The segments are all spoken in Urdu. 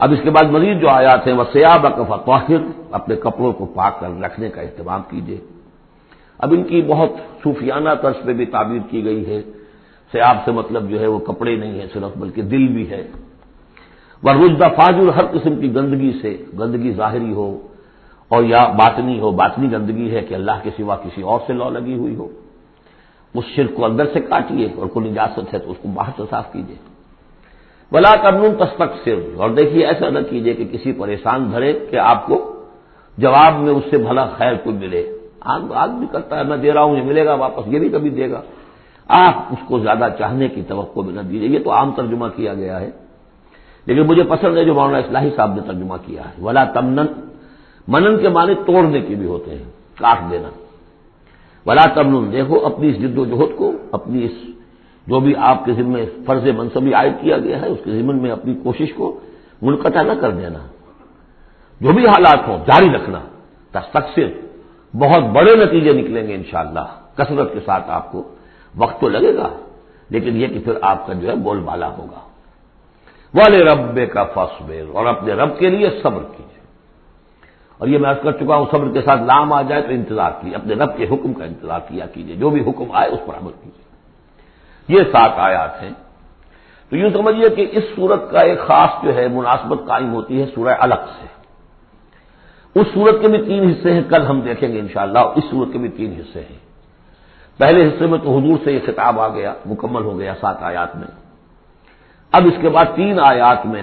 اب اس کے بعد مزید جو آیات ہیں وہ سیاب اکفا طاہر اپنے کپڑوں کو پاک کر رکھنے کا اہتمام کیجیے اب ان کی بہت صوفیانہ طرز پہ بھی تعبیر کی گئی ہے۔ سیاب سے مطلب جو ہے وہ کپڑے نہیں ہیں صرف، بلکہ دل بھی ہے۔ وہ رجدہ فاجر، ہر قسم کی گندگی سے، گندگی ظاہری ہو اور یا باطنی ہو، باطنی گندگی ہے کہ اللہ کے سوا کسی اور سے لو لگی ہوئی ہو۔ اس شرک کو اندر سے کاٹیے اور کوئی اجازت ہے تو اس کو باہر سے صاف کیجیے بلا کرن تستک صرف اور دیکھیے، ایسا نہ کیجیے کہ کسی پریشان بھرے کہ آپ کو جواب میں اس سے بھلا خیر کوئی ملے۔ آج بھی کرتا ہے، میں دے رہا ہوں، یہ ملے گا واپس، یہ بھی کبھی دے گا۔ آپ اس کو زیادہ چاہنے کی توقع بھی نہ دیجیے یہ تو عام ترجمہ کیا گیا ہے۔ لیکن مجھے پسند ہے جو مولانا اصلاحی صاحب نے ترجمہ کیا ہے۔ ولا تمن منن کے معنی توڑنے کے بھی ہوتے ہیں، کاٹ دینا۔ ولا تمن دیکھو، اپنی اس جد و جہد کو، اپنی اس جو بھی آپ کے ذمے فرض منصبی عائد کیا گیا ہے، اس کے ذمن میں اپنی کوشش کو منقطع نہ کر دینا۔ جو بھی حالات ہوں، جاری رکھنا۔ تستقصر بہت بڑے نتیجے نکلیں گے انشاءاللہ۔ شاء کثرت کے ساتھ آپ کو وقت تو لگے گا، لیکن یہ کہ پھر آپ کا جو ہے بول بالا ہوگا۔ والے رب کا فصبر اور اپنے رب کے لیے صبر کیجیے اور یہ میں کر چکا ہوں، صبر کے ساتھ لام آ جائے تو انتظار کیجیے اپنے رب کے حکم کا انتظار کیا کیجیے جو بھی حکم آئے، اس پر عمل کیجیے یہ سات آیات ہیں۔ تو یوں سمجھیے کہ اس سورت کا ایک خاص جو ہے مناسبت قائم ہوتی ہے سورہ الگ سے۔ اس سورت کے بھی تین حصے ہیں، کل ہم دیکھیں گے انشاءاللہ اس سورت کے بھی تین حصے ہیں۔ پہلے حصے میں تو حضور سے یہ خطاب آ گیا، مکمل ہو گیا سات آیات میں۔ اب اس کے بعد تین آیات میں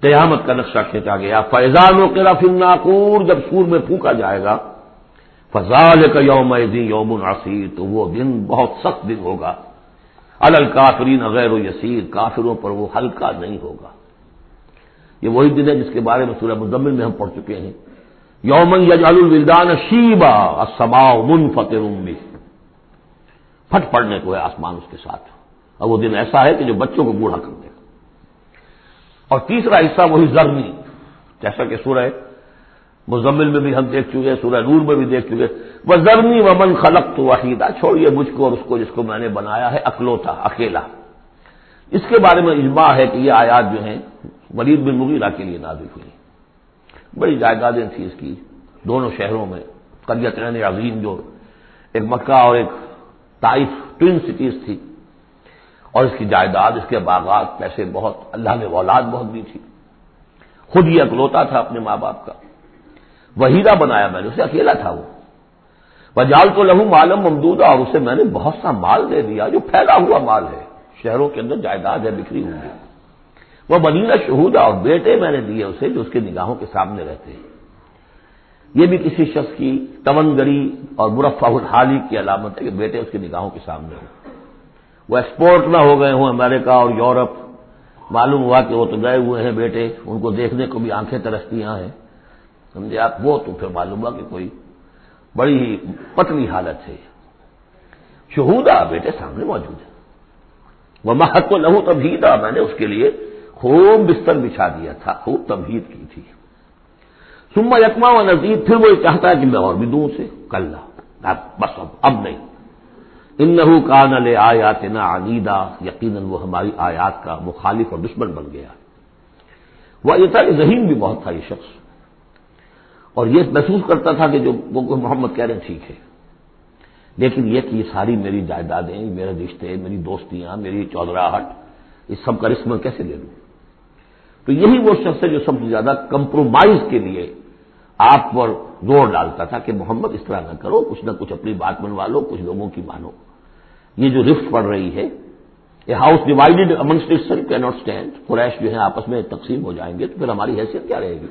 قیامت کا نقشہ کھینچا گیا۔ فیضان و قرا ناکور جب سور میں پھونکا جائے گا فضال کا یوم یوم ناصیر تو وہ دن بہت سخت دن ہوگا۔ الکافرین غیر و یسیر، کافروں پر وہ ہلکا نہیں ہوگا۔ یہ وہی دن ہے جس کے بارے میں سورہ مزمل میں ہم پڑھ چکے ہیں۔ یومن یجال الولدان شیبا سما من فتح پھٹ پڑنے کو ہے آسمان اس کے ساتھ۔ اور وہ دن ایسا ہے کہ جو بچوں کو بوڑھا کر دے۔ گا اور تیسرا حصہ وہی زرنی، جیسا کہ سورہ مزمل میں بھی ہم دیکھ چکے سورہ نور میں بھی دیکھ چکے وہ زرنی و من خلق تو وحیدہ چھوڑیے مجھ کو اور اس کو جس کو میں نے بنایا ہے، اکلوتا، اکیلا۔ اس کے بارے میں اجماع ہے کہ یہ آیات جو ہیں، ولید بن مغیرہ کے لیے نازل ہوئی۔ بڑی جائیدادیں تھیں اس کی۔ دونوں شہروں میں، قریت عظیم جو ایک مکہ اور ایک تائف ٹوین سٹیز تھی۔ اور اس کی جائیداد، اس کے باغات، پیسے بہت، اللہ نے اولاد بہت دی تھی۔ خود یہ اکلوتا تھا اپنے ماں باپ کا۔ وہیرا بنایا میں نے اسے اکیلا تھا وہ۔ بجال تو لہو معلوم ممدودہ اور اسے میں نے بہت سا مال دے دیا جو پھیلا ہوا مال ہے۔ شہروں کے اندر جائیداد ہے بکھری ہوئی وہ بنینا شہودہ، اور بیٹے میں نے دیے اسے جو اس کے نگاہوں کے سامنے رہتے ہیں۔ یہ بھی کسی شخص کی تونگری اور مرفع الحالی کی علامت ہے کہ بیٹے اس کی نگاہوں کے سامنے ہوں۔ وہ ایکسپورٹ نہ ہو گئے ہوں امریکہ اور یورپ۔ معلوم ہوا کہ وہ تو گئے ہوئے ہیں بیٹے، ان کو دیکھنے کو بھی آنکھیں ترستیاں ہیں۔ سمجھے؟ آپ وہ تو پھر معلوم ہوا کہ کوئی بڑی ہی پتلی حالت ہے۔ شہودا بیٹے سامنے موجود ہے وہ محت کو لہو تبھیدا میں نے اس کے لیے خوب بستر بچھا دیا تھا، خوب تبھید کی تھی۔ سما یکما و نزید پھر وہ یہ چاہتا ہے کہ میں اور بھی دوں سے کل بس اب اب نہیں۔ ان نحو کا لے آیات نہ علیدہ یقیناً وہ ہماری آیات کا مخالف اور دشمن بن گیا وہ یہ تھا کہ ذہین بھی بہت تھا یہ شخص۔ اور یہ محسوس کرتا تھا کہ جو وہ محمد کہہ رہے ہیں، ٹھیک ہے۔ لیکن یہ کہ یہ ساری میری جائیدادیں، میرے رشتے، میری دوستیاں، میری چودراہٹ، اس سب کا رسم میں کیسے لے لوں؟ تو یہی وہ شخص ہے جو سب سے زیادہ کمپرومائز کے لیے آپ پر زور ڈالتا تھا کہ محمد اس طرح نہ کرو، کچھ نہ کچھ اپنی بات بنوا لو، کچھ لوگوں کی مانو۔ یہ جو رفت پڑ رہی ہے، یہ house divided amongst self can not stand Quraysh جو ہے آپس میں تقسیم ہو جائیں گے، تو پھر ہماری حیثیت کیا رہے گی؟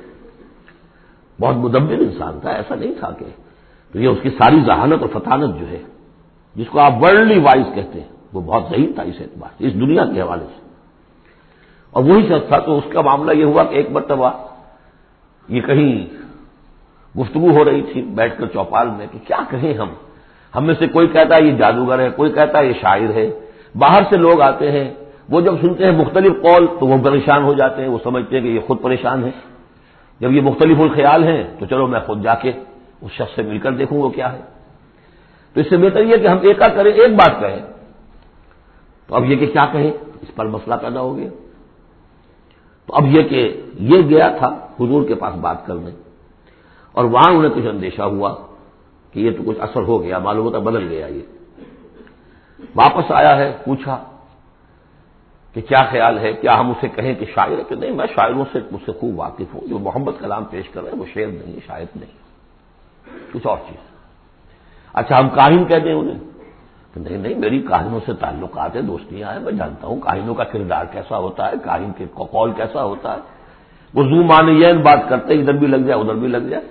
بہت مدبر انسان تھا، ایسا نہیں تھا کہ تو یہ اس کی ساری ذہانت اور فتانت جو ہے، جس کو آپ ورلڈلی وائز کہتے ہیں، وہ بہت ضعیف تھا اس اعتبار سے، اس دنیا کے حوالے سے۔ اور وہی شخص تھا تو اس کا معاملہ یہ ہوا کہ ایک مرتبہ یہ کہیں گفتگو ہو رہی تھی بیٹھ کر چوپال میں کہ کیا کہیں ہم؟ ہم میں سے کوئی کہتا ہے یہ جادوگر ہے، کوئی کہتا ہے یہ شاعر ہے۔ باہر سے لوگ آتے ہیں، وہ جب سنتے ہیں مختلف قول تو وہ پریشان ہو جاتے ہیں، وہ سمجھتے ہیں کہ یہ خود پریشان ہے۔ جب یہ مختلف الخیال ہیں تو چلو میں خود جا کے اس شخص سے مل کر دیکھوں وہ کیا ہے۔ تو اس سے بہتر یہ کہ ہم ایکا کریں، ایک بات کہیں۔ تو اب یہ کہ کیا کہیں؟ اس پر مسئلہ پیدا ہو گیا۔ تو اب یہ کہ یہ گیا تھا حضور کے پاس بات کرنے۔ اور وہاں انہیں کچھ اندیشہ ہوا کہ یہ تو کچھ اثر ہو گیا معلوم ہوتا بدل گیا یہ۔ واپس آیا ہے، پوچھا کہ کیا خیال ہے، کیا ہم اسے کہیں کہ شاعر کہ نہیں، میں شاعروں سے مجھ سے خوب واقف ہوں، جو محمد کلام پیش کر رہے ہیں، وہ شعر نہیں شاید نہیں۔ کچھ اور چیز۔ اچھا ہم کاہن کہتے ہیں انہیں؟ کہ نہیں نہیں، میری کاہنوں سے تعلقات ہیں، دوستیاں ہیں، میں جانتا ہوں کاہنوں کا کردار کیسا ہوتا ہے، کاہن کے قول کیسا ہوتا ہے۔ وہ زو مان بات کرتے ادھر بھی لگ جائے، ادھر بھی لگ جائے۔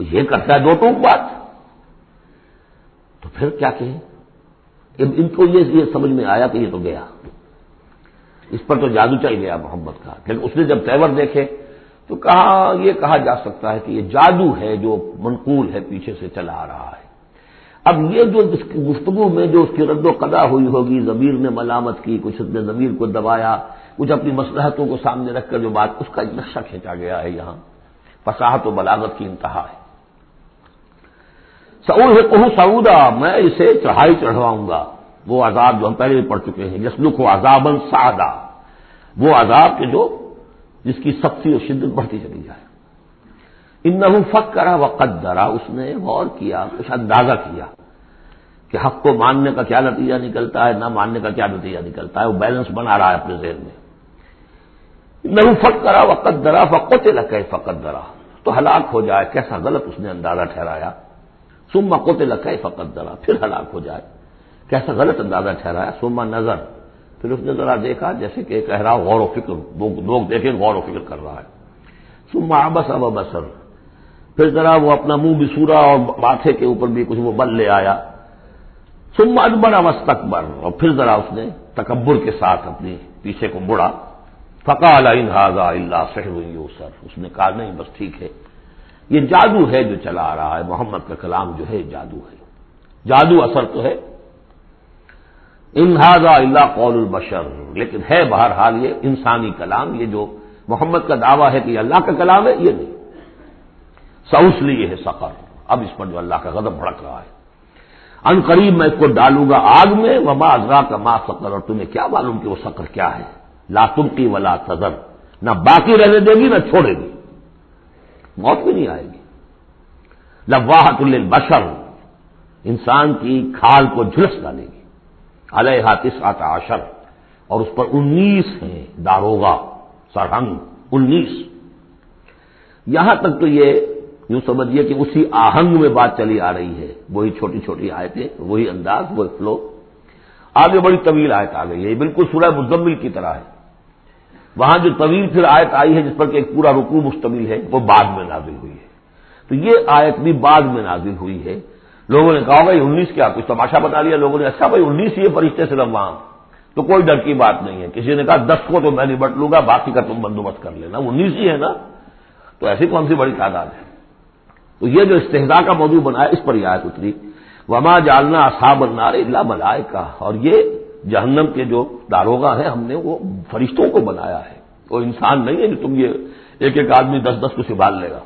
یہ کرتا ہے دو ٹوک بات۔ تو پھر کیا کہیں؟ ان کو یہ سمجھ میں آیا کہ یہ تو گیا۔ اس پر تو جادو چل گیا محمد کا۔ لیکن اس نے جب تیور دیکھے تو کہا، یہ کہا جا سکتا ہے کہ یہ جادو ہے جو منقول ہے، پیچھے سے چلا آ رہا ہے۔ اب یہ جو گفتگو میں جو اس کی رد و قدا ہوئی ہوگی، ضمیر نے ملامت کی کچھ نے ضمیر کو دبایا، کچھ اپنی مسلحتوں کو سامنے رکھ کر جو بات، اس کا نقشہ کھینچا گیا ہے یہاں۔ فصاحت و بلاغت کی انتہا ہے۔ سعود ہے کہوں سعودا، میں اسے چڑھائی چڑھواؤں گا۔ وہ عذاب جو ہم پہلے بھی پڑھ چکے ہیں، یسلک و عذابن سادہ وہ عذاب کے جو جس کی سختی اور شدت بڑھتی چلی جائے۔ ان فک کرا و قدرا اس نے غور کیا کچھ اندازہ کیا کہ حق کو ماننے کا کیا نتیجہ نکلتا ہے، نہ ماننے کا کیا نتیجہ نکلتا ہے، وہ بیلنس بنا رہا ہے اپنے ذہن میں۔ نہ فک کرا و قدرا فقت لکے فقت درا تو ہلاک ہو جائے، کیسا غلط اس نے اندازہ ٹھہرایا؟ سما کوتے لکھے فقت درا پھر ہلاک ہو جائے۔ کیسا غلط اندازہ ٹھہرایا؟ سما نظر۔ پھر اس نے ذرا دیکھا جیسے کہ کہہ رہا غور و فکر، لوگ دیکھیں غور و فکر کر رہا ہے۔ سما ابس اب بسر پھر ذرا وہ اپنا منہ بھی سورا اور ماتھے کے اوپر بھی کچھ وہ بل لے آیا۔ سما اکبر ادبر مستقبر اور پھر ذرا اس نے تکبر کے ساتھ اپنی پیچھے کو مڑا۔ فقا اللہ اللہ سر اس نے کہا، نہیں، بس ٹھیک ہے۔ یہ جادو ہے جو چلا آ رہا ہے۔ محمد کا کلام جو ہے، جادو ہے۔ جادو اثر تو ہے۔ انہذا اللہ قول البشر۔ لیکن ہے بہرحال یہ انسانی کلام، یہ جو محمد کا دعویٰ ہے کہ یہ اللہ کا کلام ہے، یہ نہیں۔ سعوس لیے ہے سفر اب اس پر جو اللہ کا غضب بھڑک رہا ہے۔ ان قریب میں اس کو ڈالوں گا آگ میں، وما ازرا کا ماں سکر اور تمہیں کیا معلوم کہ وہ سکر کیا ہے؟ لا تمکی ولا تذر۔ نہ باقی رہنے دے گی، نہ چھوڑے گی۔ موت بھی نہیں آئے گی۔ لواحت البشر انسان کی کھال کو جھلس ڈالے گی۔ علیہ تسعت عشر، اور اس پر انیس ہیں داروگا سرہنگ، انیس۔ یہاں تک تو یہ یوں سمجھیے کہ اسی آہنگ میں بات چلی آ رہی ہے۔ وہی چھوٹی چھوٹی آیتیں، وہی انداز وہی فلو آگے بڑی طویل آیت آ گئی ہے۔ بالکل سورہ مزمل کی طرح ہے۔ وہاں جو طویل پھر آیت آئی ہے جس پر کہ ایک پورا رکو مشتمل ہے، وہ بعد میں نازل ہوئی ہے۔ تو یہ آیت بھی بعد میں نازل ہوئی ہے۔ لوگوں نے کہا بھائی انیس کیا؟ کچھ تماشا بتا لیا لوگوں نے۔ اچھا بھائی، انیس یہ فرشتے سے وہاں تو کوئی ڈر کی بات نہیں ہے۔ کسی نے کہا، دس کو تو میں نبٹ لوں گا، باقی کا تم بندوبست کر لینا۔ انیس ہی ہے نا؟ تو ایسی کون سی بڑی تعداد ہے؟ تو یہ جو استحدا کا موضوع بنایا، اس پر یہ آیت اتری۔ وما جالنا اصحاب النار اللہ بلائے کا اور یہ جہنم کے جو داروگا ہیں، ہم نے وہ فرشتوں کو بنایا ہے۔ وہ انسان نہیں ہے کہ تم یہ ایک ایک آدمی دس دس کو سنبھال لے گا۔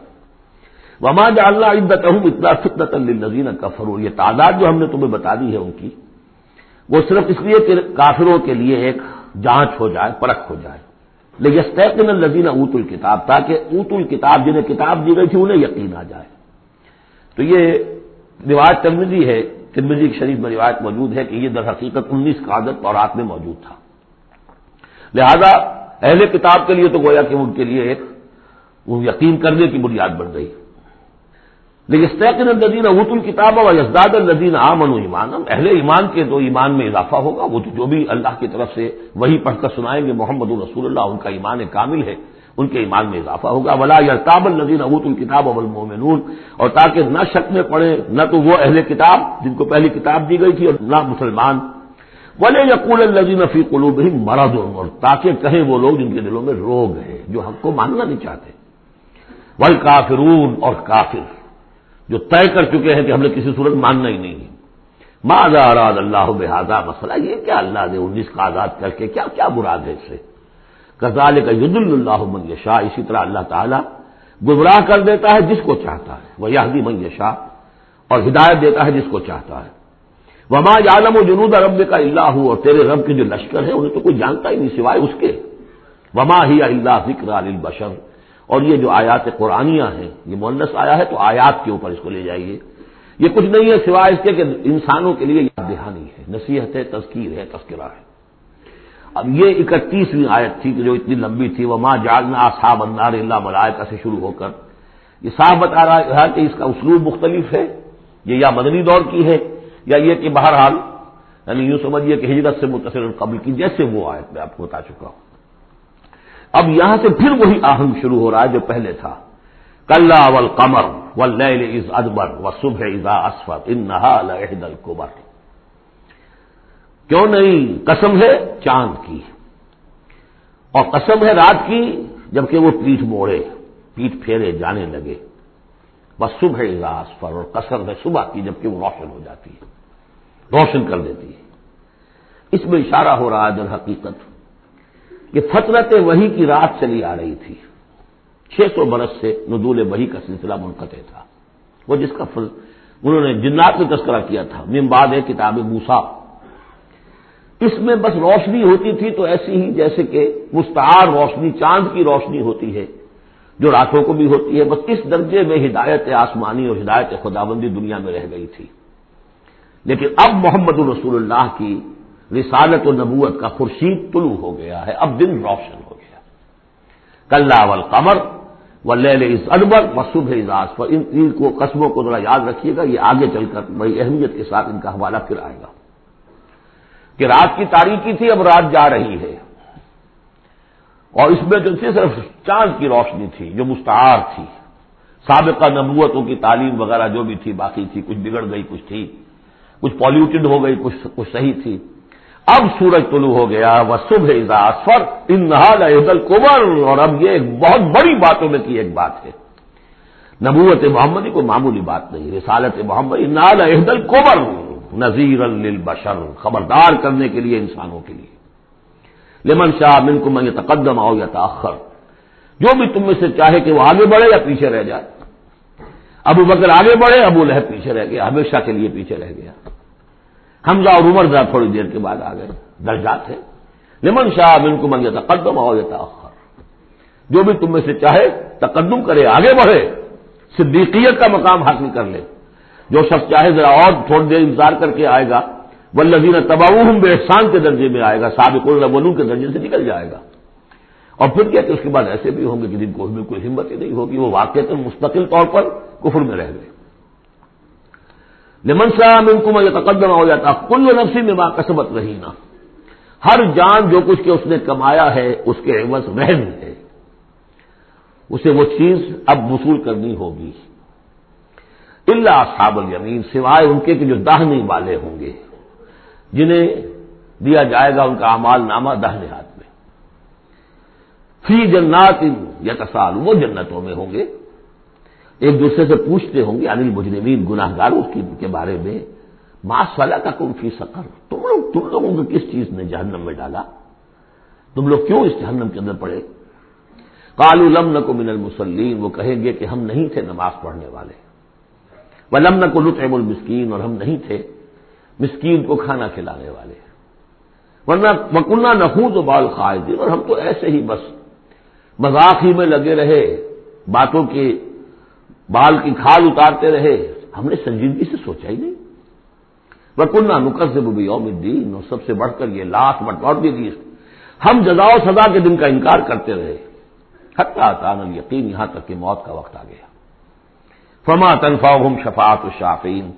وما جالنا عدت ہوں اتنا فطرت النزین کا یہ تعداد جو ہم نے تمہیں بتا دی ہے ان کی، وہ صرف اس لیے کہ کافروں کے لیے ایک جانچ ہو جائے، پرکھ ہو جائے۔ لیکن الزین اوت الکتاب تاکہ اوت الکتاب جنہیں کتاب دی گئی تھی انہیں یقین آ جائے۔ تو یہ روایت ترمیزی ہے۔ ترمیزی شریف میں روایت موجود ہے کہ یہ در حقیقت انیس کا عادت اور رات میں موجود تھا۔ لہذا اہل کتاب کے لیے تو گویا کہ ان کے لیے ایک وہ یقین کرنے کی بنیاد بن گئی۔ لیکن الدین ابوت الکتاب و یزداد الدین عام ایمان اہل ایمان کے تو ایمان میں اضافہ ہوگا۔ وہ تو جو بھی اللہ کی طرف سے وہی پڑھ کر سنائیں گے، محمد الرسول اللہ، ان کا ایمان کامل ہے۔ ان کے ایمان میں اضافہ ہوگا۔ ولا یرتاب الدین ابوت الکتاب اب المومنون اور تاکہ نہ شک میں پڑھے نہ تو وہ اہل کتاب جن کو پہلی کتاب دی گئی تھی اور نہ مسلمان۔ ولی یقول الدین فی قلوب ہی مرد اور تاکہ کہیں وہ لوگ جن کے دلوں میں روگ ہے جو حق کو ماننا نہیں چاہتے۔ ول کافرون اور کافر جو طے کر چکے ہیں کہ ہم نے کسی صورت ماننا ہی نہیں۔ ہے ماضا اراد اللہ بحاظہ مسئلہ یہ کیا اللہ نے انیس کا آزاد کر کے کیا کیا براد ہے اس سے؟ کزال کا ید اللہ من شاہ اسی طرح اللہ تعالیٰ گمراہ کر دیتا ہے جس کو چاہتا ہے، وہ یادی من اور ہدایت دیتا ہے جس کو چاہتا ہے۔ وما عالم و جنود رب کا اللہ اور تیرے رب کے جو لشکر ہے انہیں تو کوئی جانتا ہی نہیں سوائے اس کے۔ وما ہی اللہ ذکر البشر اور یہ جو آیات قرآنیاں ہیں، یہ مونس آیا ہے، تو آیات کے اوپر اس کو لے جائیے۔ یہ کچھ نہیں ہے سوائے اس کے کہ انسانوں کے لیے یاد دہانی ہے نصیحت ہے تذکیر ہے، تذکرہ ہے۔ اب یہ اکتیسویں آیت تھی کہ جو اتنی لمبی تھی وہ ماں جالنا صاحب اندار اللہ ملائکہ سے شروع ہو کر۔ یہ صاحب بتا رہا ہے کہ اس کا اسلوب مختلف ہے، یہ یا مدنی دور کی ہے، یا یہ کہ بہرحال یعنی یوں سمجھیے کہ ہجرت سے متصل قبل کی جیسے وہ آیت میں آپ کو بتا چکا ہوں۔ اب یہاں سے پھر وہی آہنگ شروع ہو رہا ہے جو پہلے تھا۔ کل اول قمر و از ادبر و صبح ازا اسفر ان نہا القبر۔ کیوں نہیں؟ قسم ہے چاند کی۔ اور قسم ہے رات کی جبکہ وہ پیٹ موڑے پیٹ پھیرے جانے لگے۔ بس صبح ازا اسفر اور قسم ہے صبح کی جبکہ وہ روشن ہو جاتی ہے، روشن کر دیتی ہے۔ اس میں اشارہ ہو رہا ہے در حقیقت کہ فطرت وہی کی رات چلی آ رہی تھی۔ چھ سو برس سے ندول وہی کا سلسلہ منقطع تھا۔ وہ جس کا فل انہوں نے جنات میں تذکرہ کیا تھا۔ بعد ہے کتاب موسا اس میں بس روشنی ہوتی تھی تو ایسی ہی جیسے کہ مستعار روشنی، چاند کی روشنی ہوتی ہے، جو راتوں کو بھی ہوتی ہے، بس اس درجے میں ہدایت آسمانی اور ہدایت خدابندی دنیا میں رہ گئی تھی۔ لیکن اب محمد الرسول اللہ کی رسالت و نبوت کا خورشید طلوع ہو گیا ہے، اب دن روشن ہو گیا۔ کل قمر و لہل اس ادبر و صبح اجاز پر ان تین کو قسموں کو ذرا یاد رکھیے گا، یہ آگے چل کر بڑی اہمیت کے ساتھ ان کا حوالہ پھر آئے گا۔ کہ رات کی تاریخی تھی، اب رات جا رہی ہے۔ اور اس میں جو تھی صرف چاند کی روشنی تھی، جو مستعار تھی۔ سابقہ نبوتوں کی تعلیم وغیرہ جو بھی تھی، باقی تھی، کچھ بگڑ گئی، کچھ تھی۔ کچھ پالیوٹیڈ ہو گئی، کچھ کچھ صحیح تھی۔ اب سورج طلوع ہو گیا، وہ صبح اضافر ان عید کمر اور اب یہ ایک بہت بڑی باتوں میں کی ایک بات ہے۔ نبوت محمدی کو معمولی بات نہیں، رسالت محمد انال عہد القبر نذیر البشر خبردار کرنے کے لیے انسانوں کے لیے۔ لمن شاہ من کو میں تقدم آؤ یا تاخر جو بھی تم میں سے چاہے کہ وہ آگے بڑھے یا پیچھے رہ جائے۔ ابو بکر آگے بڑھے، ابو لہب پیچھے رہ گیا ہمیشہ کے لیے پیچھے رہ گیا۔ حمزہ اور عمر ذرا تھوڑی دیر کے بعد آ گئے درجات ہے لمن شاہ بن کو منگے تقدم ہو یا تاخر جو بھی تم میں سے چاہے تقدم کرے، آگے بڑھے، صدیقیت کا مقام حاصل کر لے۔ جو شخص چاہے ذرا اور تھوڑی دیر انتظار کر کے آئے گا وہ لذین تباہ بے احسان کے درجے میں آئے گا سابق الولو کے درجے سے نکل جائے گا۔ اور پھر کیا کہ اس کے بعد ایسے بھی ہوں گے کہ جن کو بالکل ہمت ہی نہیں ہوگی، وہ واقع مستقل طور پر کفر میں رہ گئے۔ لمن صاحب ان کو میں تقدم ہو جاتا کل نفسی میں ماں کسبت رہی نا ہر جان جو کچھ کہ اس نے کمایا ہے، اس کے عوض رہن ہے۔ اسے وہ چیز اب وصول کرنی ہوگی۔ اللہ صاب الیمین، سوائے ان کے کہ جو دہنی والے ہوں گے۔ جنہیں دیا جائے گا ان کا امال نامہ دہنے ہاتھ میں۔ فی جنات یا کسال وہ جنتوں میں ہوں گے۔ ایک دوسرے سے پوچھتے ہوں گے، انل مجرمین گناہ گاروں کے بارے میں ماس والا کا کون فی سکر تم لوگ تم لوگوں کو کس چیز نے جہنم میں ڈالا؟ تم لوگ کیوں اس جہنم کے اندر پڑے؟ کالو لم کو من المسلیم وہ کہیں گے کہ ہم نہیں تھے نماز پڑھنے والے۔ وہ لم کو لطف المسکین، اور ہم نہیں تھے۔ مسکین کو کھانا کھلانے والے ورنہ وکنہ نخوز و بال خواہدین اور ہم تو ایسے ہی بس مذاق ہی میں لگے رہے، باتوں کے بال کی کھال اتارتے رہے۔ ہم نے سنجیدگی سے سوچا ہی نہیں۔ وہ کنہ نقص بھی یوم الدین، اور سب سے بڑھ کر یہ لاکھ بٹور بھی دی ہم جزا و سزا کے دن کا انکار کرتے رہے۔ حتہ تان یقین یہاں تک کہ موت کا وقت آ گیا۔ فما تنفا ہم شفات الشافین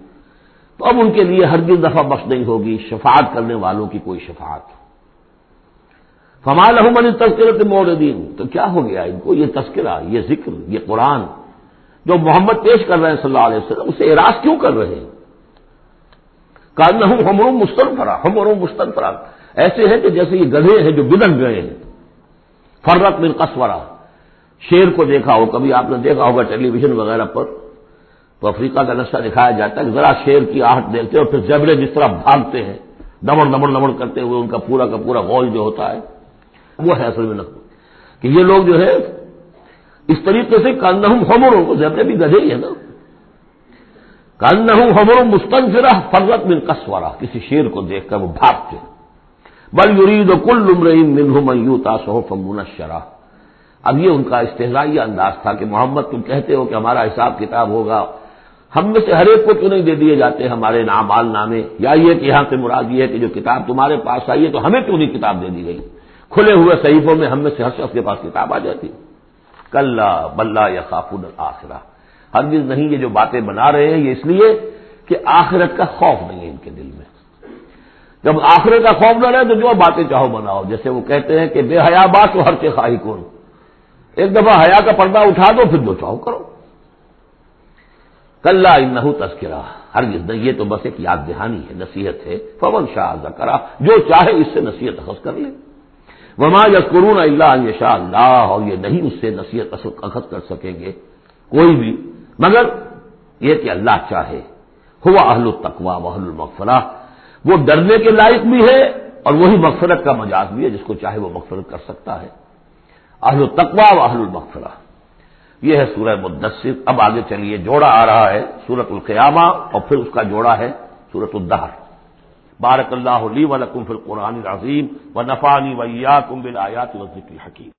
تو اب ان کے لیے ہر دفعہ بخش نہیں ہوگی، شفاعت کرنے والوں کی کوئی شفاعت۔ فما لحمن تذکرت موردین تو کیا ہو گیا ان کو؟ یہ تذکرہ، یہ ذکر، یہ قرآن۔ جو محمد پیش کر رہے ہیں صلی اللہ علیہ وسلم، اسے اراض کیوں کر رہے ہیں؟ کان ہمروں مستنفرا ہمروں مستنفرا ایسے ہیں کہ جیسے یہ گدھے ہیں جو بدک گئے ہیں۔ فرت من قصورا شیر کو دیکھا ہو، کبھی آپ نے دیکھا ہوگا ٹیلی ویژن وغیرہ پر۔ تو افریقہ کا نقشہ دکھایا جاتا ہے ذرا شیر کی آہٹ دیکھتے اور پھر جبرے جس طرح بھاگتے ہیں، دمڑ دمڑ دمڑ کرتے ہوئے ان کا پورا کا پورا گول جو ہوتا ہے، وہ ہے اصل میں کہ یہ لوگ جو ہے، اس طریقے سے کان ہمروں کو زیادہ بھی گدھے ہی ہے نا۔ کان ہمروں مستنفرا فرت من کسوارا کسی شیر کو دیکھ کر وہ بھاگتے بل یرید و کل عمرین منہ میوتا صحف منشرہ۔ اب یہ ان کا استحصائی انداز تھا کہ محمد تم کہتے ہو کہ ہمارا حساب کتاب ہوگا ہم میں سے ہر ایک کو کیوں نہیں دے دیے جاتے ہمارے نام بال نامے؟ یا یہ کہ یہاں سے مراد یہ ہے کہ جو کتاب تمہارے پاس آئی ہے تو ہمیں کیوں نہیں کتاب دے دی گئی؟ کھلے ہوئے صحیفوں میں ہم میں سے ہر شخص کے پاس کتاب آ جاتی۔ کل بلّہ یا خافن الآخرہ ہرگز نہیں یہ جو باتیں بنا رہے ہیں، یہ اس لیے کہ آخرت کا خوف نہیں ہے ان کے دل میں۔ جب آخرت کا خوف نہ رہے تو جو باتیں چاہو بناؤ، جیسے وہ کہتے ہیں کہ بے حیا بات تو ہر کے خواہی کون۔ ایک دفعہ حیا کا پردہ اٹھا دو، پھر جو چاہو کرو۔ کل انہو تذکرہ۔ ہرگز نہیں، یہ تو بس ایک یاد دہانی ہے، نصیحت ہے۔ فون شاہ کرا جو چاہے اس سے نصیحت اخذ کر لے۔ وما یسکرون اللہ شاہ اللہ، اور یہ نہیں اس سے نصیحت اخذ کر سکیں گے کوئی بھی۔ مگر یہ کہ اللہ چاہے، ہوا اہل التقوا و اہل المغفرہ۔ وہ ڈرنے کے لائق بھی ہے، اور وہی مغفرت کا مجاز بھی ہے، جس کو چاہے وہ مغفرت کر سکتا ہے۔ اہل التقوا و اہل المغفرہ۔ یہ ہے سورہ مدثر۔ اب آگے چلیے، جوڑا آ رہا ہے سورت القیامہ اور پھر اس کا جوڑا ہے سورت الدہر۔ بارک اللہ علی لکم فی القرآن العظیم و نفانی ویا کم بل آیات ذکر حکیم